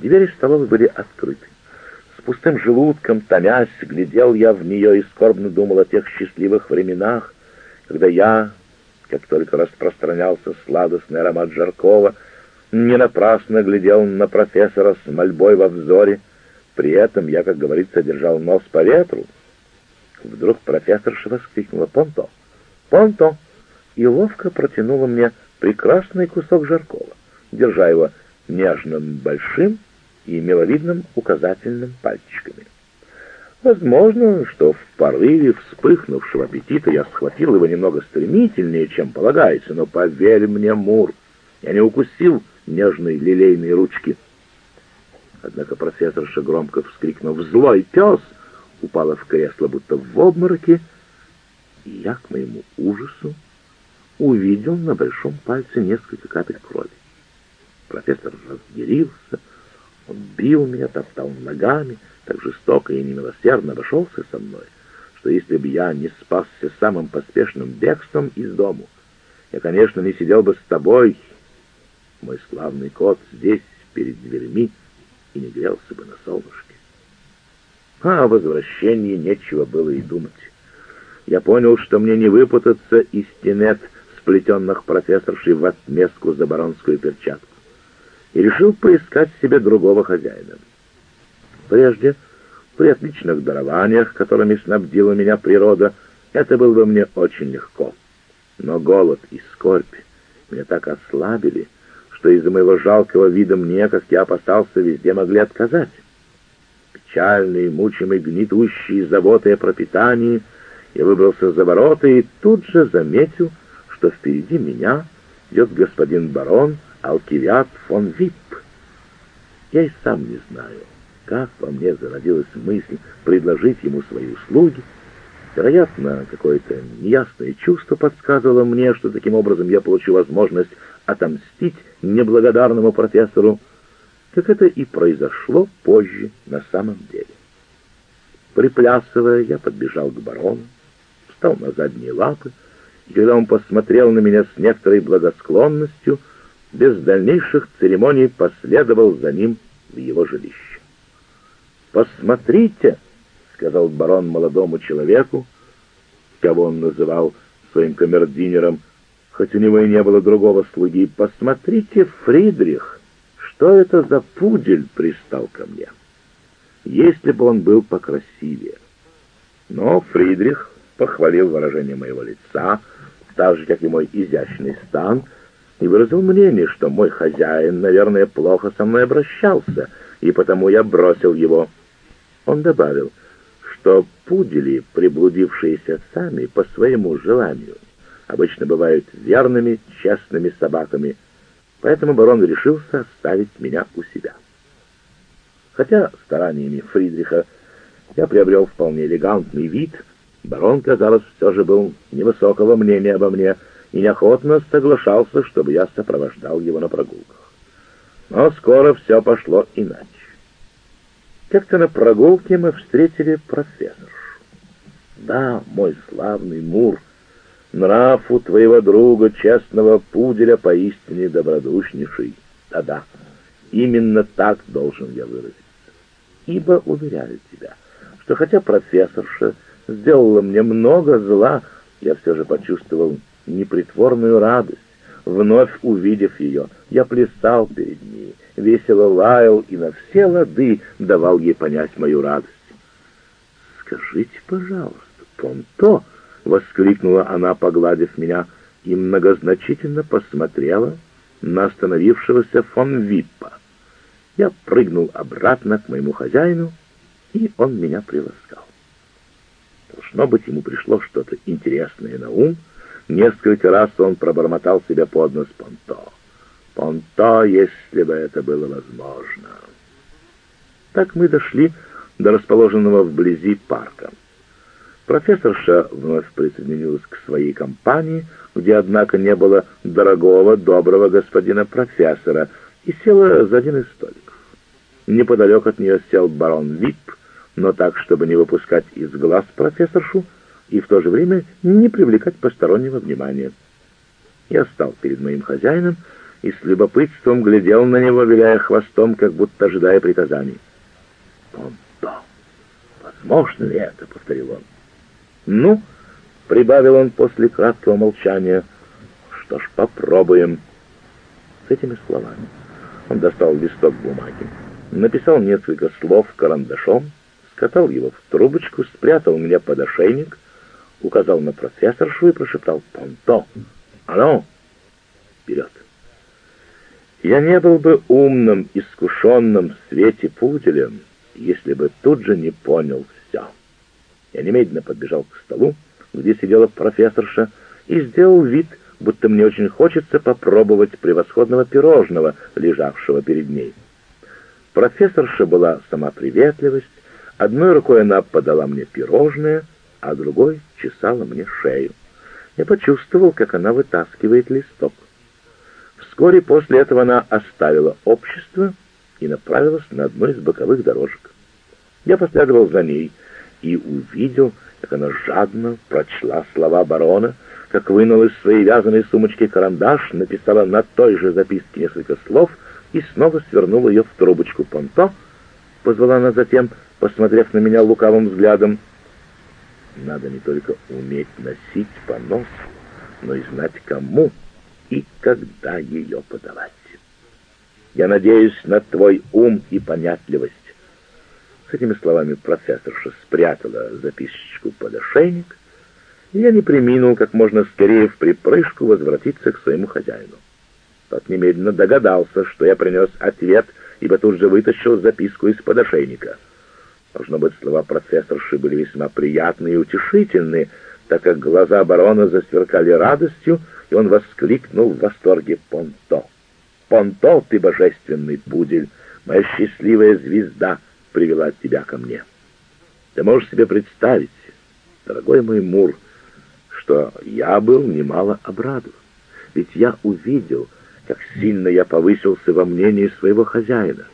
Двери столовой были открыты. С пустым желудком, томясь, глядел я в нее и скорбно думал о тех счастливых временах, когда я, как только распространялся сладостный аромат Жаркова, не напрасно глядел на профессора с мольбой во взоре. При этом я, как говорится, держал нос по ветру. Вдруг профессорша воскликнула «Понто! Понто!» и ловко протянула мне прекрасный кусок Жаркова, держа его нежным большим и миловидным указательным пальчиками. Возможно, что в порыве вспыхнувшего аппетита я схватил его немного стремительнее, чем полагается, но поверь мне, Мур, я не укусил нежной лилейной ручки. Однако профессорша, громко вскрикнув «Злой пес!», упала в кресло, будто в обмороке, и я, к моему ужасу, увидел на большом пальце несколько капель крови. Профессор разъярился, он бил меня, топтал ногами, так жестоко и немилосердно обошелся со мной, что если бы я не спасся самым поспешным бегством из дому, я, конечно, не сидел бы с тобой, мой славный кот, здесь, перед дверьми, и не грелся бы на солнышке. А о возвращении нечего было и думать. Я понял, что мне не выпутаться из стенет, сплетенных профессоршей в отместку за баронскую перчатку, и решил поискать себе другого хозяина. Прежде, при отличных дарованиях, которыми снабдила меня природа, это было бы мне очень легко. Но голод и скорбь меня так ослабили, что из-за моего жалкого вида мне, как я опасался, везде могли отказать. Печальный, мучимый, гнетущий заботой о пропитании, я выбрался за ворота и тут же заметил, что впереди меня идет господин барон Алкивиад фон Випп. Я и сам не знаю, как во мне зародилась мысль предложить ему свои услуги. Вероятно, какое-то неясное чувство подсказывало мне, что таким образом я получу возможность отомстить неблагодарному профессору, как это и произошло позже на самом деле. Приплясывая, я подбежал к барону, встал на задние лапы, и когда он посмотрел на меня с некоторой благосклонностью, без дальнейших церемоний последовал за ним в его жилище. «Посмотрите!» — сказал барон молодому человеку, кого он называл своим камердинером, хоть у него и не было другого слуги. «Посмотрите, Фридрих, что это за пудель пристал ко мне? Если бы он был покрасивее». Но Фридрих похвалил выражение моего лица, так же, как и мой изящный стан, и выразил мнение, что мой хозяин, наверное, плохо со мной обращался, и потому я бросил его. Он добавил, что пудели, приблудившиеся сами по своему желанию, обычно бывают верными, честными собаками, поэтому барон решился оставить меня у себя. Хотя стараниями Фридриха я приобрел вполне элегантный вид — Барон, казалось, все же был невысокого мнения обо мне и неохотно соглашался, чтобы я сопровождал его на прогулках. Но скоро все пошло иначе. Как-то на прогулке мы встретили профессоршу. Да, мой славный Мур, нрав у твоего друга, честного пуделя, поистине добродушнейший. Да-да, именно так должен я выразиться. Ибо, уверяю тебя, что хотя профессорша сделала мне много зла, я все же почувствовал непритворную радость. Вновь увидев ее, я плясал перед ней, весело лаял и на все лады давал ей понять мою радость. «Скажите, пожалуйста, Понто!» — воскликнула она, погладив меня, и многозначительно посмотрела на остановившегося фон Виппа. Я прыгнул обратно к моему хозяину, и он меня приласкал. Должно быть, ему пришло что-то интересное на ум. Несколько раз он пробормотал себя под нос Понто. Понто, если бы это было возможно. Так мы дошли до расположенного вблизи парка. Профессорша вновь присоединилась к своей компании, где, однако, не было дорогого, доброго господина профессора, и села за один из столиков. Неподалеку от нее сел барон Випп, но так, чтобы не выпускать из глаз профессоршу и в то же время не привлекать постороннего внимания. Я стал перед моим хозяином и с любопытством глядел на него, виляя хвостом, как будто ожидая приказаний. «Понто! Возможно ли это?» — повторил он. «Ну?» — прибавил он после краткого молчания. «Что ж, попробуем». С этими словами он достал листок бумаги, написал несколько слов карандашом, скатал его в трубочку, спрятал мне под ошейник, указал на профессоршу и прошептал «Понто! Алло! Вперед!» Я не был бы умным, искушенным в свете пуделем, если бы тут же не понял все. Я немедленно подбежал к столу, где сидела профессорша, и сделал вид, будто мне очень хочется попробовать превосходного пирожного, лежавшего перед ней. Профессорша была сама приветливость, одной рукой она подала мне пирожное, а другой чесала мне шею. Я почувствовал, как она вытаскивает листок. Вскоре после этого она оставила общество и направилась на одну из боковых дорожек. Я последовал за ней и увидел, как она жадно прочла слова барона, как вынула из своей вязаной сумочки карандаш, написала на той же записке несколько слов и снова свернула ее в трубочку понто, позвала она затем, посмотрев на меня лукавым взглядом. Надо не только уметь носить понос, но и знать кому и когда ее подавать. Я надеюсь на твой ум и понятливость. С этими словами профессорша спрятала записочку под ошейник, и я не приминул как можно скорее в припрыжку возвратиться к своему хозяину. Тот немедленно догадался, что я принес ответ, ибо тут же вытащил записку из-под ошейника. Должно быть, слова профессорши были весьма приятные и утешительные, так как глаза барона засверкали радостью, и он воскликнул в восторге «Понто! Понто, ты божественный пудель! Моя счастливая звезда привела тебя ко мне!» Ты можешь себе представить, дорогой мой Мур, что я был немало обрадован, ведь я увидел, как сильно я повысился во мнении своего хозяина.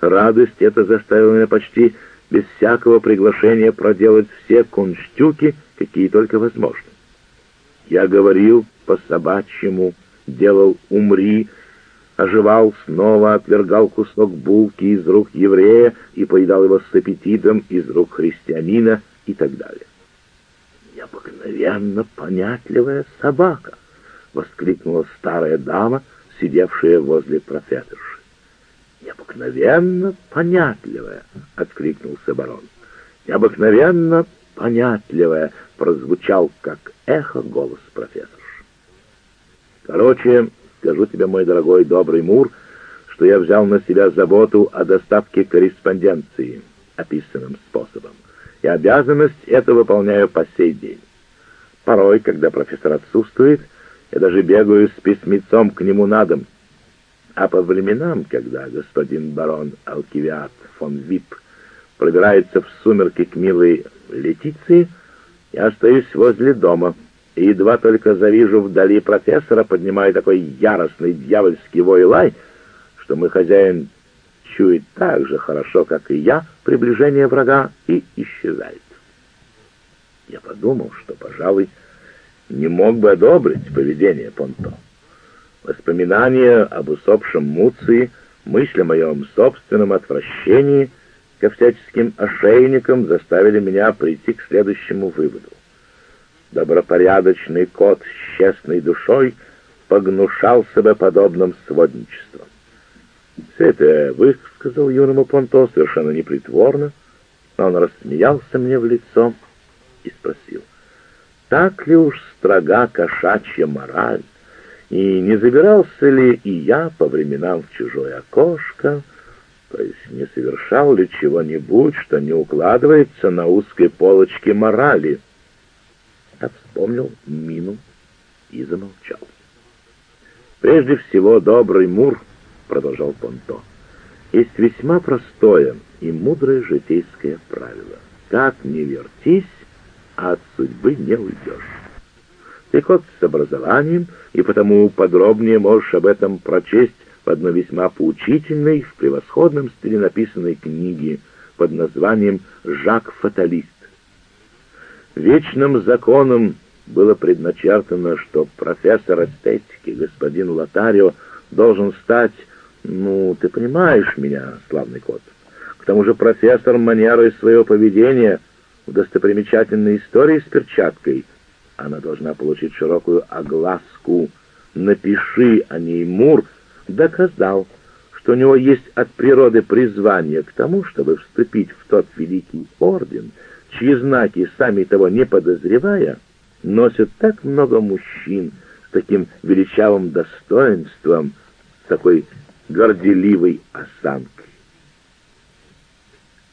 Радость эта заставила меня почти без всякого приглашения проделать все кунштюки, какие только возможны. Я говорил по-собачьему, делал «умри», оживал снова, отвергал кусок булки из рук еврея и поедал его с аппетитом из рук христианина и так далее. «Необыкновенно понятливая собака!» — воскликнула старая дама, сидевшая возле профессорши. «Необыкновенно понятливая!» — откликнулся барон. «Необыкновенно понятливая!» — прозвучал, как эхо, голос профессора. Короче, скажу тебе, мой дорогой добрый Мур, что я взял на себя заботу о доставке корреспонденции описанным способом, и обязанность это выполняю по сей день. Порой, когда профессор отсутствует, я даже бегаю с письмецом к нему на дом. А по временам, когда господин барон Алкивиат фон Вип пробирается в сумерки к милой Летиции, я остаюсь возле дома — и едва только завижу вдали профессора, поднимаю такой яростный дьявольский вой лай, что мой хозяин чует так же хорошо, как и я, приближение врага и исчезает. Я подумал, что, пожалуй, не мог бы одобрить поведение Понто. Воспоминания об усопшем Муции, мысль о моем собственном отвращении ко всяческим ошейникам заставили меня прийти к следующему выводу добропорядочный кот с честной душой погнушал себя подобным сводничеством. Все это я высказал юному Понто совершенно непритворно, но он рассмеялся мне в лицо и спросил, так ли уж строга кошачья мораль, и не забирался ли и я по временам в чужое окошко, то есть не совершал ли чего-нибудь, что не укладывается на узкой полочке морали, я вспомнил мину и замолчал. «Прежде всего, добрый Мур, — продолжал Понто, — есть весьма простое и мудрое житейское правило. Как не вертись, а от судьбы не уйдешь. Ты кот с образованием, и потому подробнее можешь об этом прочесть в одной весьма поучительной, в превосходном стиле написанной книге под названием «Жак Фаталист». Вечным законом было предначертано, что профессор эстетики, господин Лотарио, должен стать, ну, ты понимаешь меня, славный кот. К тому же профессор манерой своего поведения в достопримечательной истории с перчаткой. Она должна получить широкую огласку. Напиши о ней Мур, доказал, что у него есть от природы призвание к тому, чтобы вступить в тот великий орден, чьи знаки, сами того не подозревая, носят так много мужчин с таким величавым достоинством, с такой горделивой осанкой.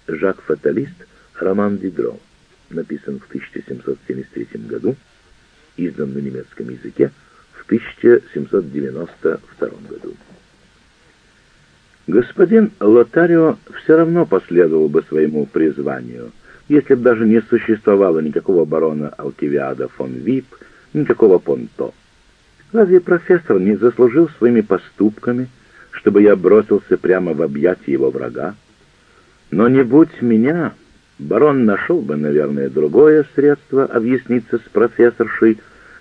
Жак Фаталист, роман Дидро, написан в 1773 году, издан на немецком языке в 1792 году. Господин Лотарио все равно последовал бы своему призванию, если бы даже не существовало никакого барона Алкивиада фон Вип, никакого Понто. Разве профессор не заслужил своими поступками, чтобы я бросился прямо в объятия его врага? Но не будь меня, барон нашел бы, наверное, другое средство объясниться с профессоршей,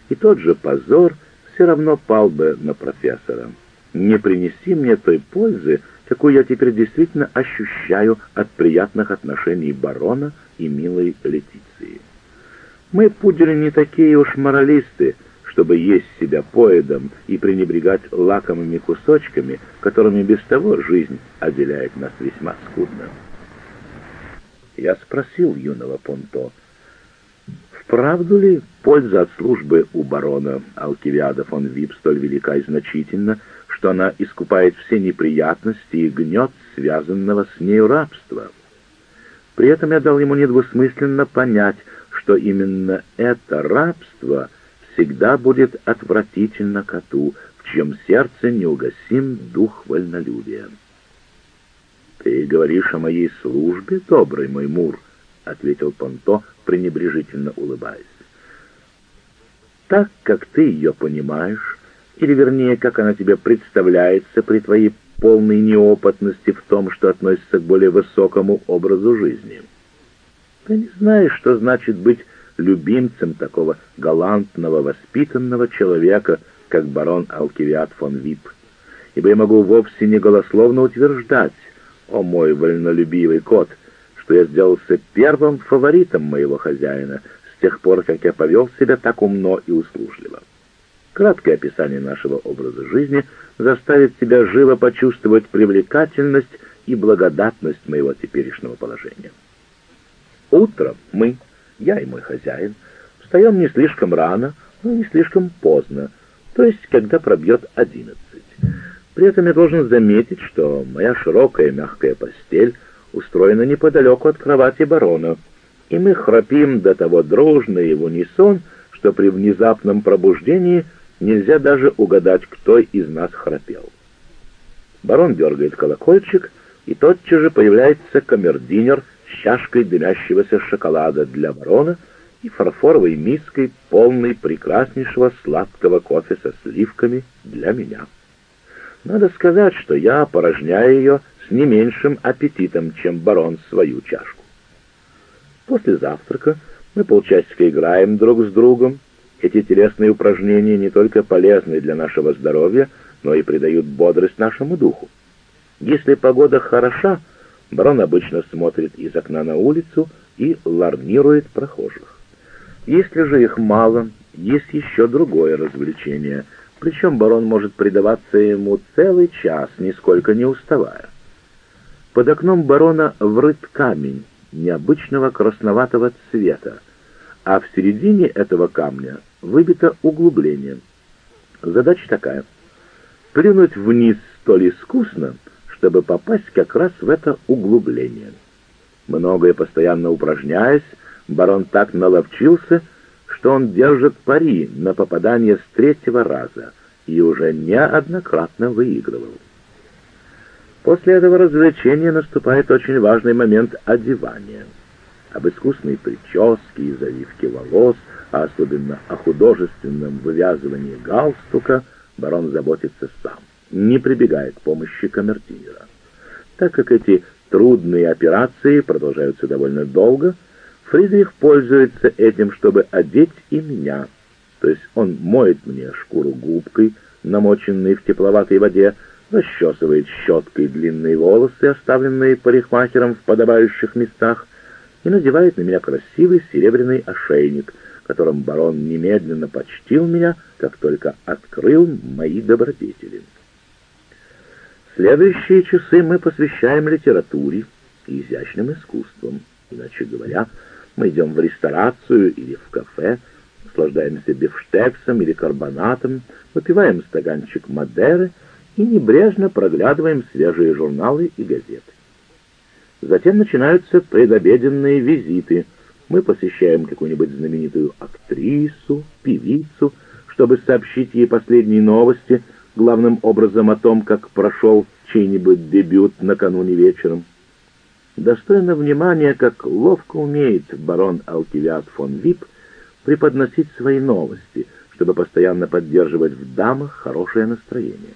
и тот же позор все равно пал бы на профессора. Не принеси мне той пользы, какую я теперь действительно ощущаю от приятных отношений барона и милой Летиции. Мы, пудели, не такие уж моралисты, чтобы есть себя поедом и пренебрегать лакомыми кусочками, которыми без того жизнь отделяет нас весьма скудно. Я спросил юного Понто, вправду ли польза от службы у барона Алкивиада фон Вип столь велика и значительна, что она искупает все неприятности и гнет связанного с нею рабства. При этом я дал ему недвусмысленно понять, что именно это рабство всегда будет отвратительно коту, в чьем сердце неугасим дух вольнолюбия. «Ты говоришь о моей службе, добрый мой Мур», — ответил Понто, пренебрежительно улыбаясь. «Так, как ты ее понимаешь, или вернее, как она тебе представляется при твоей полной неопытности в том, что относится к более высокому образу жизни. Ты не знаешь, что значит быть любимцем такого галантного, воспитанного человека, как барон Алкивиад фон Вип. Ибо я могу вовсе не голословно утверждать, о мой вольнолюбивый кот, что я сделался первым фаворитом моего хозяина с тех пор, как я повел себя так умно и услужливо. Краткое описание нашего образа жизни заставит тебя живо почувствовать привлекательность и благодатность моего теперешнего положения. Утром мы, я и мой хозяин, встаем не слишком рано, но не слишком поздно, то есть когда пробьет одиннадцать. При этом я должен заметить, что моя широкая мягкая постель устроена неподалеку от кровати барона, и мы храпим до того дружно и в унисон, что при внезапном пробуждении – Нельзя даже угадать, кто из нас храпел. Барон дергает колокольчик, и тотчас же появляется камердинер с чашкой дымящегося шоколада для барона и фарфоровой миской, полной прекраснейшего сладкого кофе со сливками для меня. Надо сказать, что я порожняю ее с не меньшим аппетитом, чем барон свою чашку. После завтрака мы полчасика играем друг с другом, эти телесные упражнения не только полезны для нашего здоровья, но и придают бодрость нашему духу. Если погода хороша, барон обычно смотрит из окна на улицу и ларнирует прохожих. Если же их мало, есть еще другое развлечение, причем барон может предаваться ему целый час, нисколько не уставая. Под окном барона врыт камень необычного красноватого цвета, а в середине этого камня выбито углубление. Задача такая — плюнуть вниз столь искусно, чтобы попасть как раз в это углубление. Многое постоянно упражняясь, барон так наловчился, что он держит пари на попадание с третьего раза и уже неоднократно выигрывал. После этого развлечения наступает очень важный момент одевания — об искусной прическе и завивке волос, а особенно о художественном вывязывании галстука барон заботится сам, не прибегая к помощи камердинера. Так как эти трудные операции продолжаются довольно долго, Фридрих пользуется этим, чтобы одеть и меня, то есть он моет мне шкуру губкой, намоченный в тепловатой воде, расчесывает щеткой длинные волосы, оставленные парикмахером в подобающих местах, и надевает на меня красивый серебряный ошейник, которым барон немедленно почтил меня, как только открыл мои добродетели. Следующие часы мы посвящаем литературе и изящным искусствам. Иначе говоря, мы идем в ресторацию или в кафе, наслаждаемся бифштексом или карбонатом, выпиваем стаканчик Мадеры и небрежно проглядываем свежие журналы и газеты. Затем начинаются предобеденные визиты. Мы посещаем какую-нибудь знаменитую актрису, певицу, чтобы сообщить ей последние новости, главным образом о том, как прошел чей-нибудь дебют накануне вечером. Достойно внимания, как ловко умеет барон Алтивиад фон Вип преподносить свои новости, чтобы постоянно поддерживать в дамах хорошее настроение.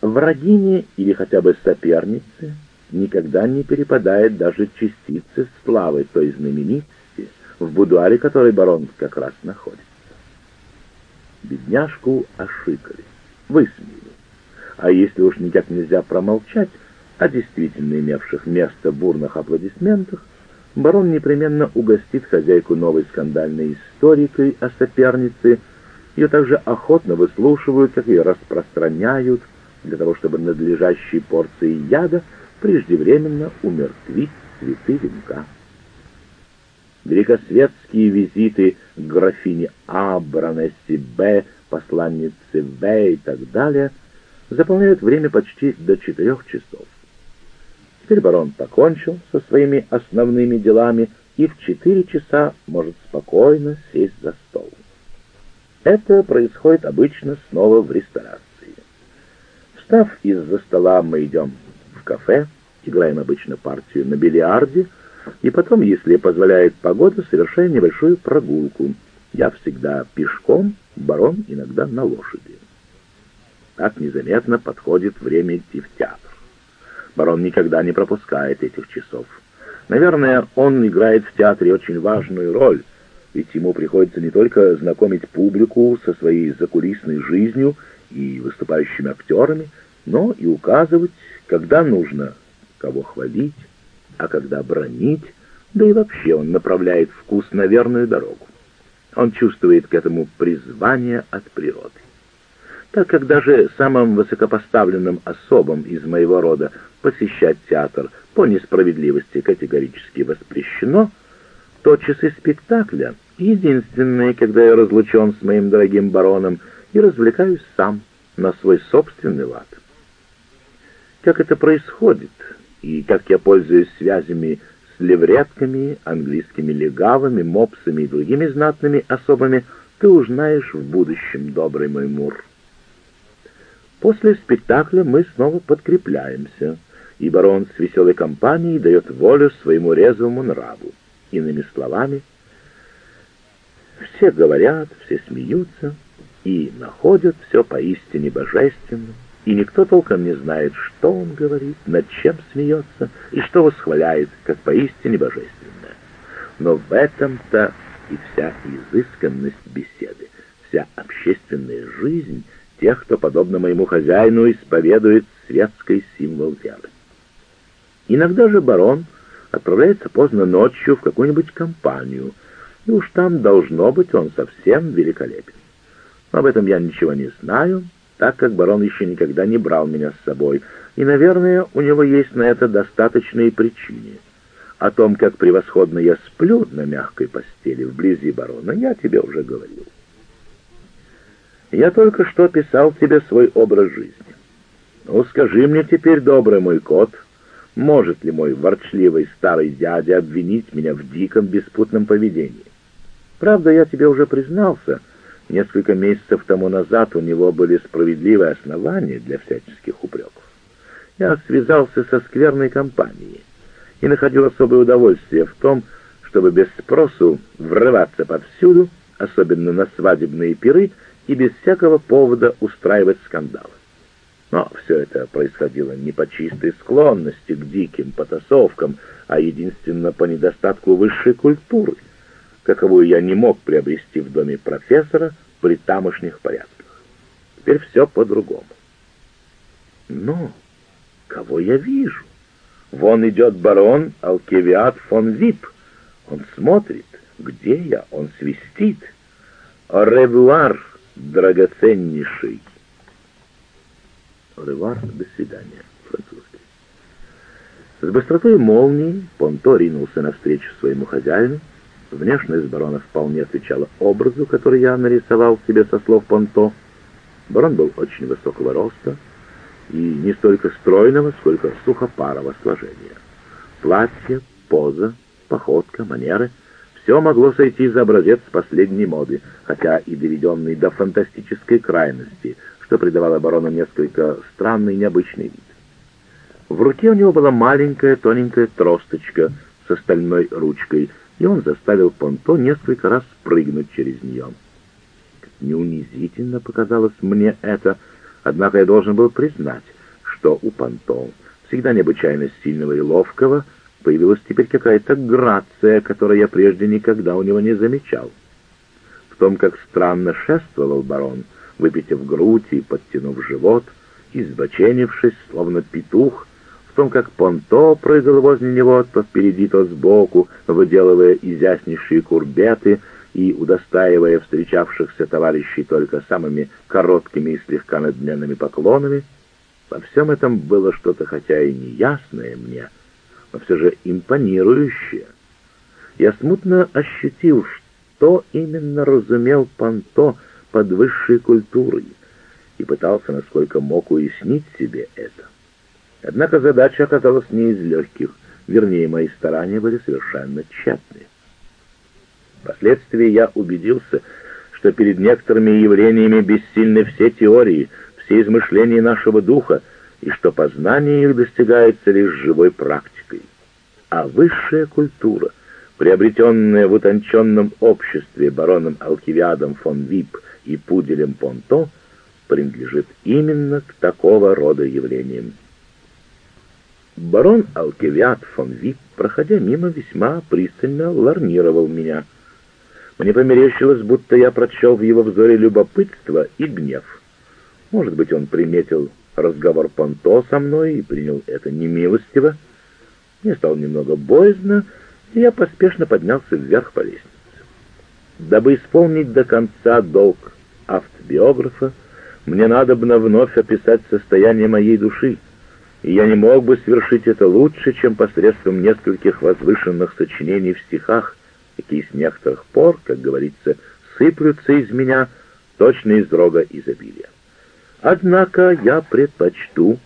Врагине или хотя бы сопернице никогда не перепадает даже частицы славы той знаменитости, в будуаре которой барон как раз находится. Бедняжку ошикали, высмеяли. А если уж никак нельзя промолчать о действительно имевших место бурных аплодисментах, барон непременно угостит хозяйку новой скандальной историкой о сопернице, ее также охотно выслушивают, как ее распространяют, для того, чтобы надлежащей порции яда преждевременно умертвить цветы венка. Великосветские визиты к графине А, баронессе Б, посланнице В и так далее заполняют время почти до четырех часов. Теперь барон покончил со своими основными делами и в четыре часа может спокойно сесть за стол. Это происходит обычно снова в ресторации. Встав из-за стола, мы идем в кафе, играем обычно партию на бильярде, и потом, если позволяет погода, совершаем небольшую прогулку. Я всегда пешком, барон иногда на лошади. Так незаметно подходит время театр. Барон никогда не пропускает этих часов. Наверное, он играет в театре очень важную роль, ведь ему приходится не только знакомить публику со своей закулисной жизнью, и выступающими актерами, но и указывать, когда нужно кого хвалить, а когда бронить, да и вообще он направляет вкус на верную дорогу. Он чувствует к этому призвание от природы. Так как даже самым высокопоставленным особам из моего рода посещать театр по несправедливости категорически воспрещено, то часы спектакля — единственные, когда я разлучен с моим дорогим бароном — и развлекаюсь сам на свой собственный лад. Как это происходит и как я пользуюсь связями с левретками, английскими легавыми, мопсами и другими знатными особами, ты узнаешь в будущем, добрый мой Мур. После спектакля мы снова подкрепляемся, и барон с веселой компанией дает волю своему резвому нраву. Иными словами, все говорят, все смеются, и находят все поистине божественным, и никто толком не знает, что он говорит, над чем смеется и что восхваляет, как поистине божественное. Но в этом-то и вся изысканность беседы, вся общественная жизнь тех, кто, подобно моему хозяину, исповедует светский символ веры. Иногда же барон отправляется поздно ночью в какую-нибудь компанию, и уж там должно быть он совсем великолепен. Об этом я ничего не знаю, так как барон еще никогда не брал меня с собой, и, наверное, у него есть на это достаточные причины. О том, как превосходно я сплю на мягкой постели вблизи барона, я тебе уже говорил. Я только что писал тебе свой образ жизни. Ну, скажи мне теперь, добрый мой кот, может ли мой ворчливый старый дядя обвинить меня в диком беспутном поведении? Правда, я тебе уже признался — Несколько месяцев тому назад у него были справедливые основания для всяческих упреков. Я связался со скверной компанией и находил особое удовольствие в том, чтобы без спросу врываться повсюду, особенно на свадебные пиры, и без всякого повода устраивать скандалы. Но все это происходило не по чистой склонности к диким потасовкам, а единственно по недостатку высшей культуры — каковую я не мог приобрести в доме профессора, при тамошних порядках. Теперь все по-другому. Но кого я вижу? Вон идет барон Алкевиат фон Вип. Он смотрит. Где я? Он свистит. «Ревуар, драгоценнейший!» «Ревуар, до свидания», французский. С быстротой молнии Понто ринулся навстречу своему хозяину. Внешность барона вполне отвечала образу, который я нарисовал себе со слов Понто. Барон был очень высокого роста и не столько стройного, сколько сухопарого сложения. Платье, поза, походка, манеры — все могло сойти за образец последней моды, хотя и доведенный до фантастической крайности, что придавало барону несколько странный необычный вид. В руке у него была маленькая тоненькая тросточка с остальной ручкой, и он заставил Понто несколько раз прыгнуть через нее. Неунизительно показалось мне это, однако я должен был признать, что у Понто, всегда необычайно сильного и ловкого, появилась теперь какая-то грация, которую я прежде никогда у него не замечал. В том, как странно шествовал барон, выпитив грудь и подтянув живот, избоченившись, словно петух, в том, как Понто прыгал возле него то впереди, то сбоку, выделывая изящнейшие курбеты и удостаивая встречавшихся товарищей только самыми короткими и слегка надменными поклонами, во всем этом было что-то, хотя и неясное мне, — но все же импонирующее. Я смутно ощутил, что именно разумел Панто под высшей культурой, и пытался, насколько мог, уяснить себе это. Однако задача оказалась не из легких, вернее, мои старания были совершенно тщетны. Впоследствии я убедился, что перед некоторыми явлениями бессильны все теории, все измышления нашего духа, и что познание их достигается лишь живой практикой. А высшая культура, приобретенная в утонченном обществе бароном Алкивиадом фон Вип и Пуделем Понто, принадлежит именно к такого рода явлениям. Барон Алкивиад фон Вип, проходя мимо, весьма пристально ларнировал меня. Мне померещилось, будто я прочел в его взоре любопытство и гнев. Может быть, он приметил разговор Понто со мной и принял это немилостиво. Мне стало немного боязно, и я поспешно поднялся вверх по лестнице. Дабы исполнить до конца долг автобиографа, мне надобно вновь описать состояние моей души, и я не мог бы свершить это лучше, чем посредством нескольких возвышенных сочинений в стихах, какие с некоторых пор, как говорится, сыплются из меня точно из рога изобилия. Однако я предпочту